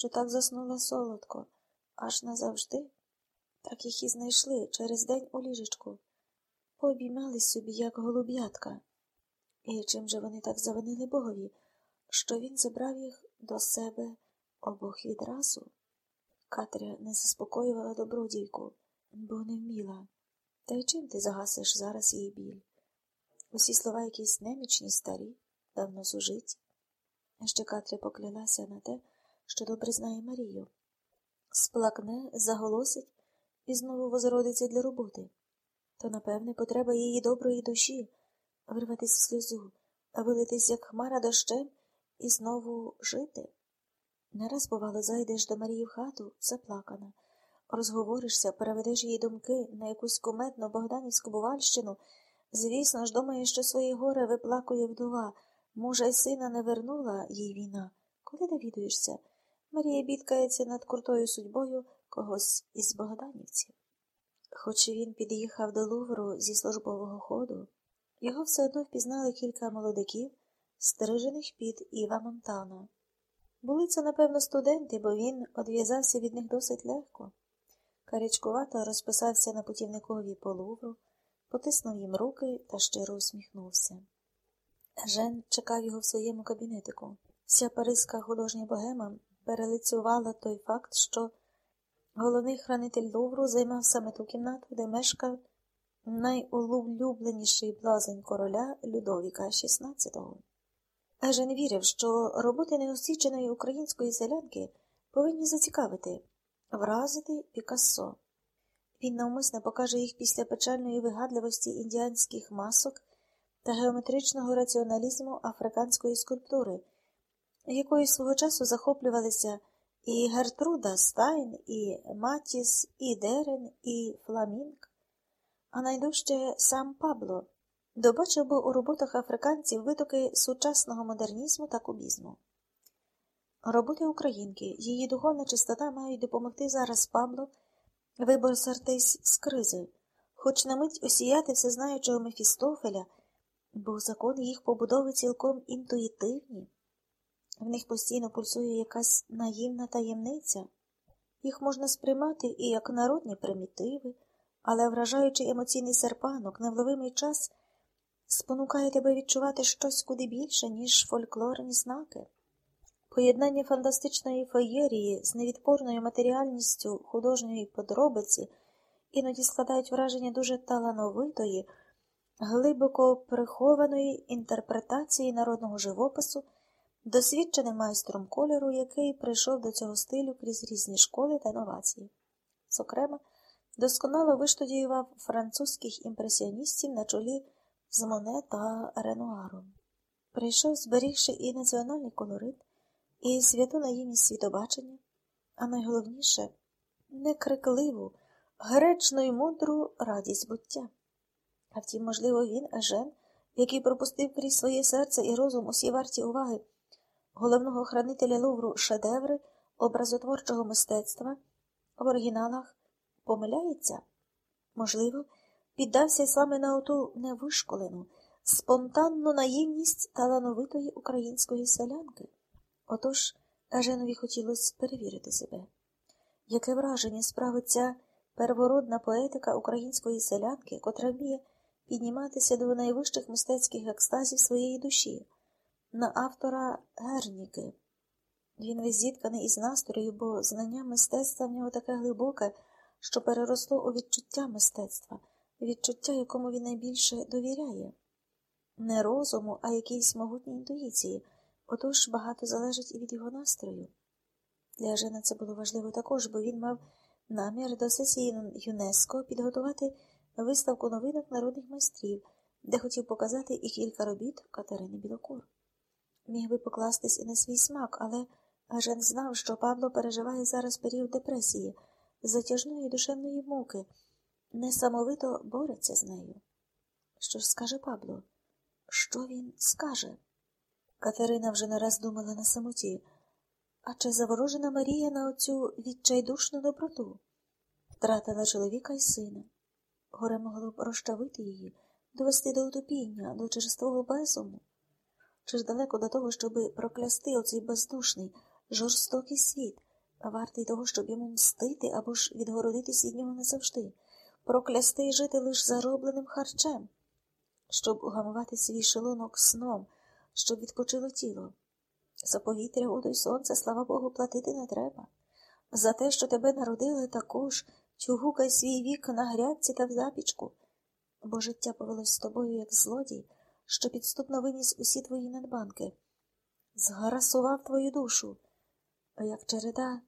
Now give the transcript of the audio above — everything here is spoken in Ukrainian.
що так заснула солодко, аж назавжди. Так їх і знайшли через день у ліжечку. Пообіймались собі, як голуб'ятка. І чим же вони так завинили Богові, що він забрав їх до себе обох відразу? Катря не заспокоювала добродійку, бо не вміла. Та й чим ти загасиш зараз її біль? Усі слова якісь немічні, старі, давно зужиті. Ще Катря поклялася на те, що добре знає Марію. Сплакне, заголосить і знову возродиться для роботи. То, напевне, потреба її доброї душі вирватися в сльозу, вилитись, як хмара дощем, і знову жити. Не раз, бувало, зайдеш до Марії в хату, заплакана, розговоришся, переведеш її думки на якусь куметну Богданівську бувальщину. Звісно ж, думає, що своє горе виплакує вдова. Може, й сина не вернула їй війна. Коли довідуєшся, Марія бідкається над крутою судьбою когось із богданівців. Хоч він під'їхав до Лувру зі службового ходу, його все одно впізнали кілька молодиків, стережених під Іва Монтана. Були це, напевно, студенти, бо він одв'язався від них досить легко. Карячкувато розписався на путівникові по Лувру, потиснув їм руки та щиро усміхнувся. Жен чекав його в своєму кабінетику. Вся паризька художня богема перелицювала той факт, що головний хранитель Лувру займав саме ту кімнату, де мешкав найулюбленіший блазень короля Людовіка XVI. Аже не вірив, що роботи неосвіченої української селянки повинні зацікавити, вразити Пікассо. Він навмисно покаже їх після печальної вигадливості індіанських масок та геометричного раціоналізму африканської скульптури, якою свого часу захоплювалися і Гертруда Стайн, і Матіс, і Дерен, і Фламінг, а найдужче сам Пабло добачив би у роботах африканців витоки сучасного модернізму та кубізму. Роботи українки, її духовна чистота мають допомогти зараз Пабло виборсартись з кризи, хоч на мить осіяти всезнаючого Мефістофеля, бо закони їх побудови цілком інтуїтивні. В них постійно пульсує якась наївна таємниця, їх можна сприймати і як народні примітиви, але вражаючий емоційний серпанок, невловимий час спонукає тебе відчувати щось куди більше, ніж фольклорні знаки. Поєднання фантастичної феєрії з невідпорною матеріальністю художньої подробиці іноді складають враження дуже талановитої, глибоко прихованої інтерпретації народного живопису, досвідченим майстром кольору, який прийшов до цього стилю крізь різні школи та новації. Зокрема, досконало виштудіював французьких імпресіоністів на чолі з Моне та Ренуаром. Прийшов, зберігши і національний колорит, і святу наївність світобачення, а найголовніше некрикливу, гречну й мудру радість буття. А втім, можливо, він, Ежен, який пропустив крізь своє серце і розум усі варті уваги головного хранителя Лувру шедеври образотворчого мистецтва в оригіналах помиляється? Можливо, піддався саме на оту невишколену, спонтанну наївність талановитої української селянки. Отож, Еженові хотілося перевірити себе. Яке враження справить ця первородна поетика української селянки, котра вміє підніматися до найвищих мистецьких екстазів своєї душі, на автора Герніки? Він весь зітканий із настрою, бо знання мистецтва в нього таке глибоке, що переросло у відчуття мистецтва, відчуття, якому він найбільше довіряє, не розуму, а якійсь могутній інтуїції. Отож багато залежить і від його настрою. Для Жена це було важливо також, бо він мав намір до сесії ЮНЕСКО підготувати виставку новинок народних майстрів, де хотів показати і кілька робіт Катерини Білокур. Міг би покластись і на свій смак, але Жен знав, що Павло переживає зараз період депресії, затяжної душевної муки, несамовито бореться з нею. Що ж скаже Пабло? Що він скаже? Катерина вже не раз думала на самоті. А чи заворожена Марія на оцю відчайдушну доброту? Втратила чоловіка й сина. Горе могло б розчавити її, довести до утопіння, до черствого безуму. Чи ж далеко до того, щоби проклясти оцей бездушний, жорстокий світ, вартий того, щоб йому мстити або ж відгородитись від нього назавжди, проклясти і жити лише заробленим харчем, щоб угамувати свій шелунок сном, щоб відпочило тіло. За повітря, воду й сонце, слава Богу, платити не треба. За те, що тебе народили, також тюгукай свій вік на грядці та в запічку, бо життя повелось з тобою, як злодій, що підступно виніс усі твої надбанки, згарасував твою душу, як череда